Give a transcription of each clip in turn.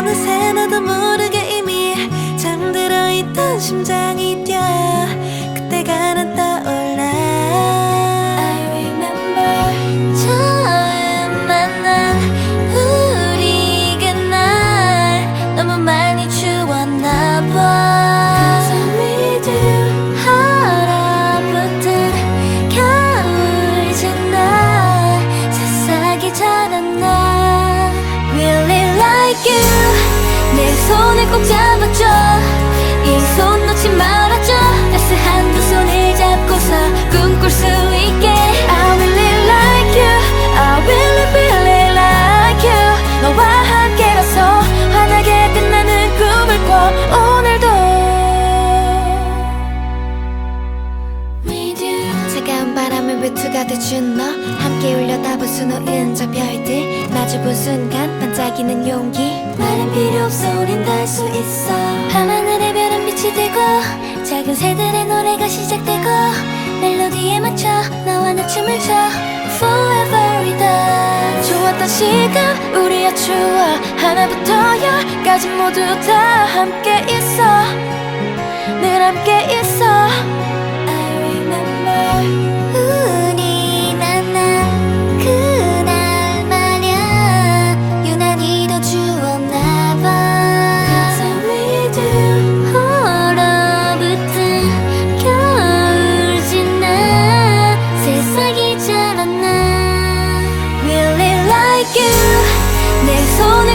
어느새 나도 모르게 이미 잠들어 있던 심장 손을 꼭 잡아줘. 이 손 놓지 말아줘. 따스한 두 손을 잡고서 꿈꿀 수 있게. I really like you. I really really like you. 너와 함께라서 환하게 빛나는 꿈을 꿔. 오늘도. With you 차가운 바람에 외투가 돼준 너. 함께 울려다본 수놓은 저 별들 마주본 순간 반짝이는 용기. 말은 필요 없어 우린 닿을 수 있어. 밤하늘의 별은 빛이 되고 작은 새들의 노래가 시작되고 멜로디에 맞춰 너와 나 춤을 춰. Forever with us 좋았던 시간 우리의 추억. 하나부터 열까지 모두 다 함께 있어. 늘 함께 있어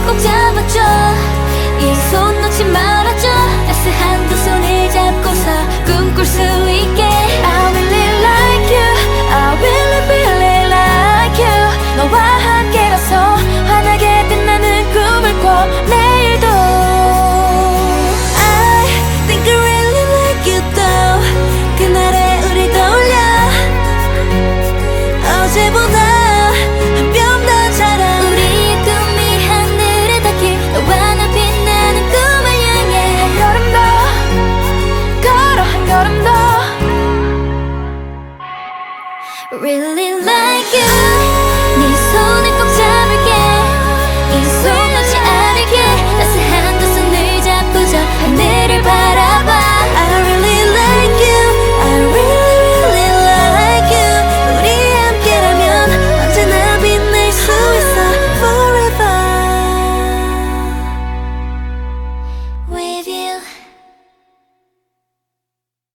꼭 잡아줘 이 손 놓지 말아줘 따스한 두 손을 잡고서 꿈꿀 수 있게 I really like you I really really like you 너와 함께라서 환하게 빛나는 꿈을 꿔 내일도 I think I really like you though 그날의 우리 떠올려 어제보다